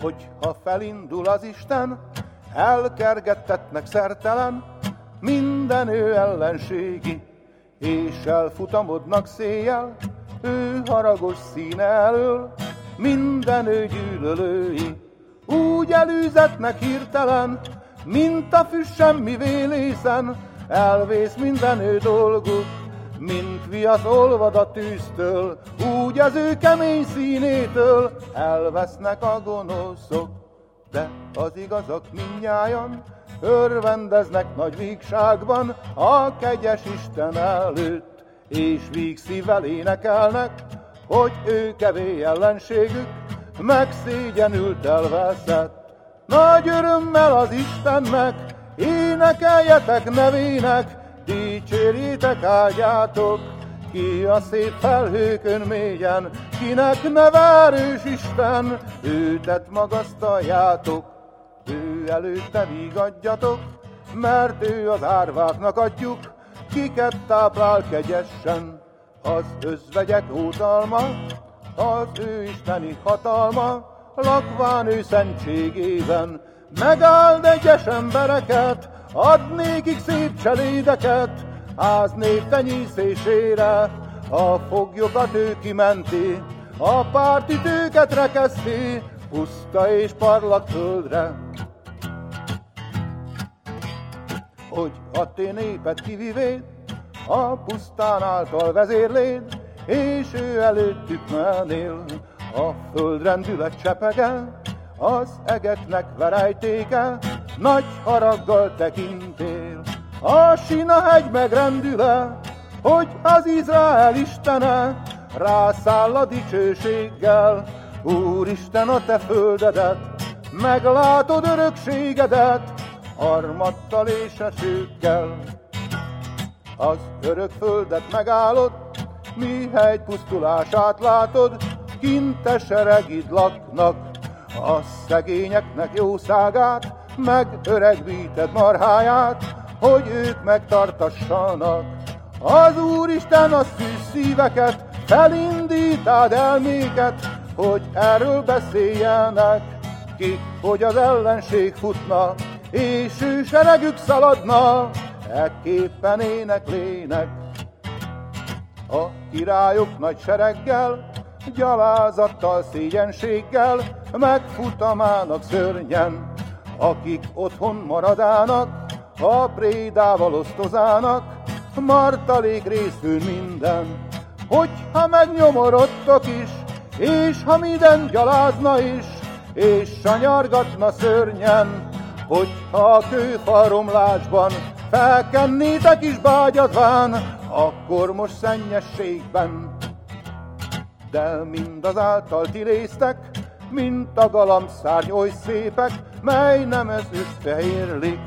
hogy ha felindul az Isten, elkergettetnek szertelen, minden ő ellenségi, és elfutamodnak széjjel, ő haragos színe elől, minden ő gyűlölői. Úgy elűzetnek hirtelen, mint a füst semmi vélészen, elvész minden ő dolguk, mint viasz olvad a tűztől, úgy az ő kemény színétől elvesznek a gonoszok. De az igazak mindnyájan örvendeznek nagy vígságban a kegyes Isten előtt, és víg szívvel énekelnek, hogy ő kevé ellenségük, megszégyenült elveszett. Nagy örömmel az Istennek, énekeljetek nevének, dicsérjétek ágyátok, ki a szép felhőkön mélyen, kinek neve erős Isten, őtet magasztaljátok, ő előtte vigadjatok, mert ő az árváknak adjuk, kiket táplál kegyesen, az özvegyek ótalma, az ő isteni hatalma, lakván ő szentségében, megáld egyes embereket, ad nékik szép cselédeket, ház név tenyészésére, a foglyokat ő kimenti, a párti tőket rekeszti, puszta és parlak földre. Hogy a té népet kivivéd, a pusztán által vezérléd, és ő előttük mennél, a földrendület csepegel, az egeknek verejtéke, nagy haraggal tekintél. A sina hegy megrendüle, hogy az Izrael Istene rászáll a dicsőséggel. Úristen a te földedet, meglátod örökségedet, armattal és esőkkel. Az örök földet megállod, mi hegy pusztulását látod, kint te seregid laknak, a szegényeknek jószágát, meg öregbíted marháját, hogy ők megtartassanak. Az Úristen a szűz szíveket, felindítád elméket, hogy erről beszéljenek, kik, hogy az ellenség futna, és ő seregük szaladna, ekképpen éneklének. A királyok nagy sereggel, gyalázattal, szégyenséggel, megfutamának szörnyen, akik otthon maradának, a prédával osztozának, martalék részül minden. Hogyha megnyomorodtok is, és ha minden gyalázna is, és sanyargatna szörnyen, hogyha a kőfaromlásban felkennétek is bágyadván, akkor most szennyességben. De mindazáltal ti résztek, mint a galambszárny oly szépek, mely nem ez összeérlik,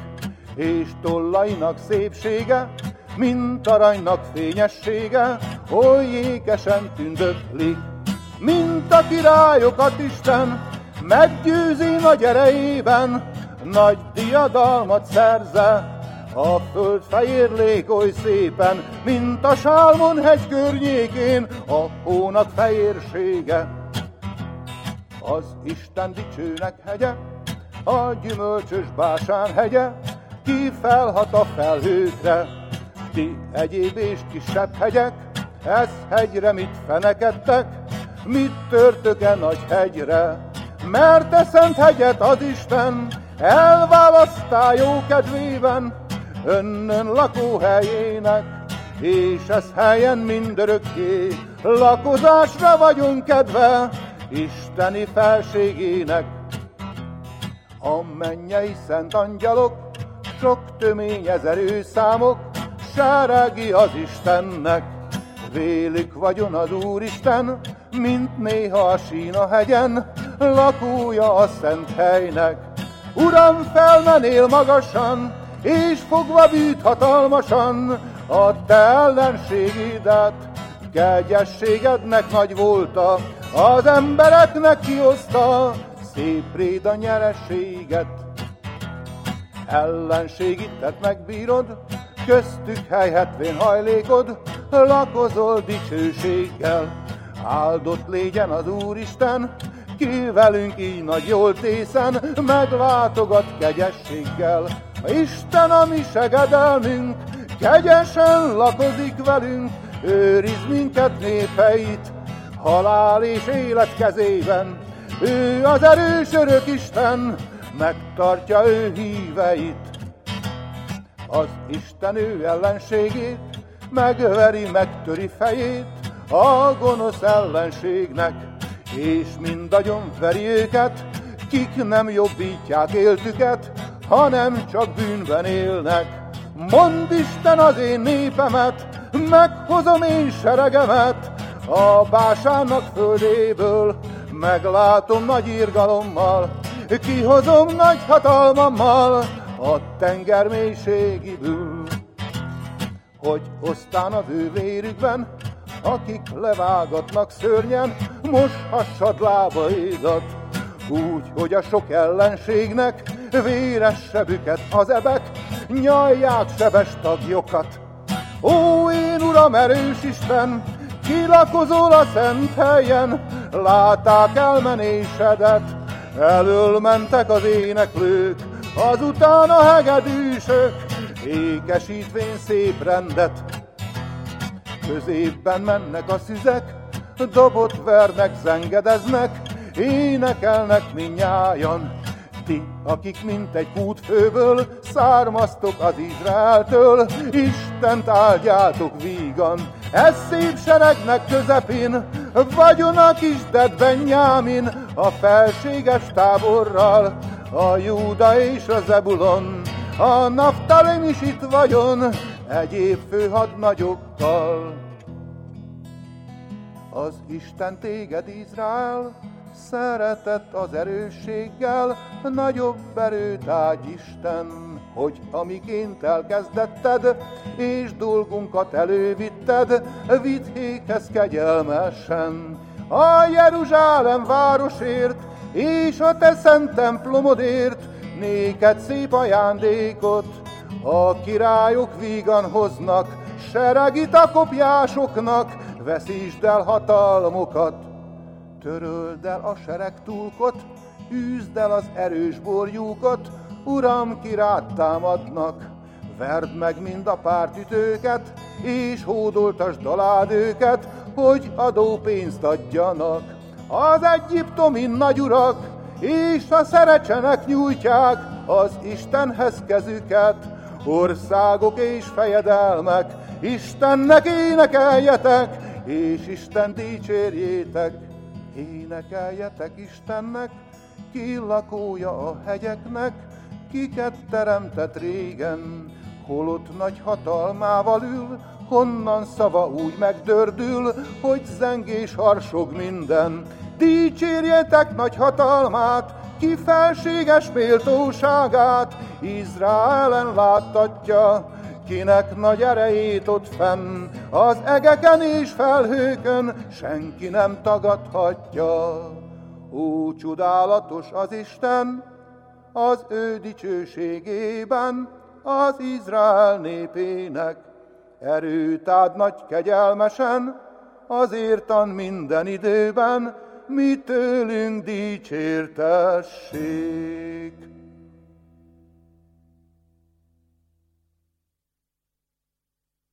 és tollainak szépsége, mint aranynak fényessége, oly ékesen tündöklik. Mint a királyokat Isten, meggyőzi nagy erejében, nagy diadalmat szerze, a föld fehérlék oly szépen, mint a Sálmon hegy környékén a hónak fehérsége. Az Isten dicsőnek hegye, a gyümölcsös básán hegye, ki felhat a felhőkre. Ti egyéb és kisebb hegyek, ez hegyre mit fenekedtek, mit törtök-e nagy hegyre? Mert te szent hegyet az Isten, elválasztál jó kedvében, önnön lakóhelyének, és ez helyen mindörökké lakozásra vagyunk kedve Isteni felségének. A mennyei szent angyalok, sok tömény ezer számok, sárági az Istennek. Vélik vagyon az Úristen, mint néha a sína hegyen, lakója a szent helynek. Uram, felmenél magasan, és fogva bűt hatalmasan a te ellenségidet. Kegyességednek nagy volta, az embereknek kioszta, szép réd a nyerességet. Ellenségítet megbírod, köztük helyhetvén hajlékod, lakozol dicsőséggel. Áldott légyen az Úristen, ki velünk így nagy jól tészen meglátogat kegyességgel. Isten a mi segedelmünk, kegyesen lakozik velünk, őriz minket népeit, halál és élet kezében. Ő az erős örök Isten, megtartja ő híveit. Az Isten ő ellenségét, megveri, megtöri fejét a gonosz ellenségnek, és mind agyon veri őket, kik nem jobbítják éltüket, hanem csak bűnben élnek. Mond Isten az én népemet, meghozom én seregemet, a básának földéből, meglátom nagy írgalommal, kihozom nagy hatalmammal a tenger mélységiből. Hogy osztán a vővérükben, akik levágatnak szörnyen, moshassad lábaidat, úgy, hogy a sok ellenségnek véres sebüket az ebek, nyalják sebes tagjokat. Ó, én Uram, erős Isten, kilakozol a szent helyen, látták elmenésedet, elől mentek az éneklők, azután a hegedűsök, ékesítvén szép rendet. Középben mennek a szüzek, dobot vernek, zengedeznek, énekelnek minnyájan. Ti, akik mint egy kútfőből származtok az Izraeltől, Istent áldjátok vígan, ez szép seregnek közepén, vagyon a kisded Benyámin, a felséges táborral, a Júda és a Zebulon, a Naftalim is itt vagyon, egyéb főhadnagyokkal. Az Isten téged, Izrael, szeretett az erősséggel, nagyobb erőt ágy Isten, hogy amiként elkezdetted, és dolgunkat elővitted, vidhékhez kegyelmesen. A Jeruzsálem városért, és a te szent templomodért, néked szép ajándékot, a királyok vígan hoznak, seregit a kopjásoknak, veszítsd el hatalmokat. Töröld el a sereg túlkot, űzd el az erős borjúkat, Uram, kirád támadnak. Verd meg mind a pártütőket, és hódoltasd alád őket, hogy adópénzt adjanak. Az egyiptomi nagyurak és a szerecsenek nyújtják az Istenhez kezüket, országok és fejedelmek, Istennek énekeljetek, és Isten dicsérjétek, énekeljetek Istennek, ki lakója a hegyeknek, kiket teremtett régen, holott nagy hatalmával ül, honnan szava úgy megdördül, hogy zengés harsog minden. Dicsérjetek nagy hatalmát, ki felséges méltóságát, Izraelen láttatja, kinek nagy erejét ott fenn, az egeken és felhőkön senki nem tagadhatja. Ó, csodálatos az Isten, az ő dicsőségében, az Izrael népének. Erőt ad nagy kegyelmesen, azértan minden időben, mi tőlünk dicsértessék.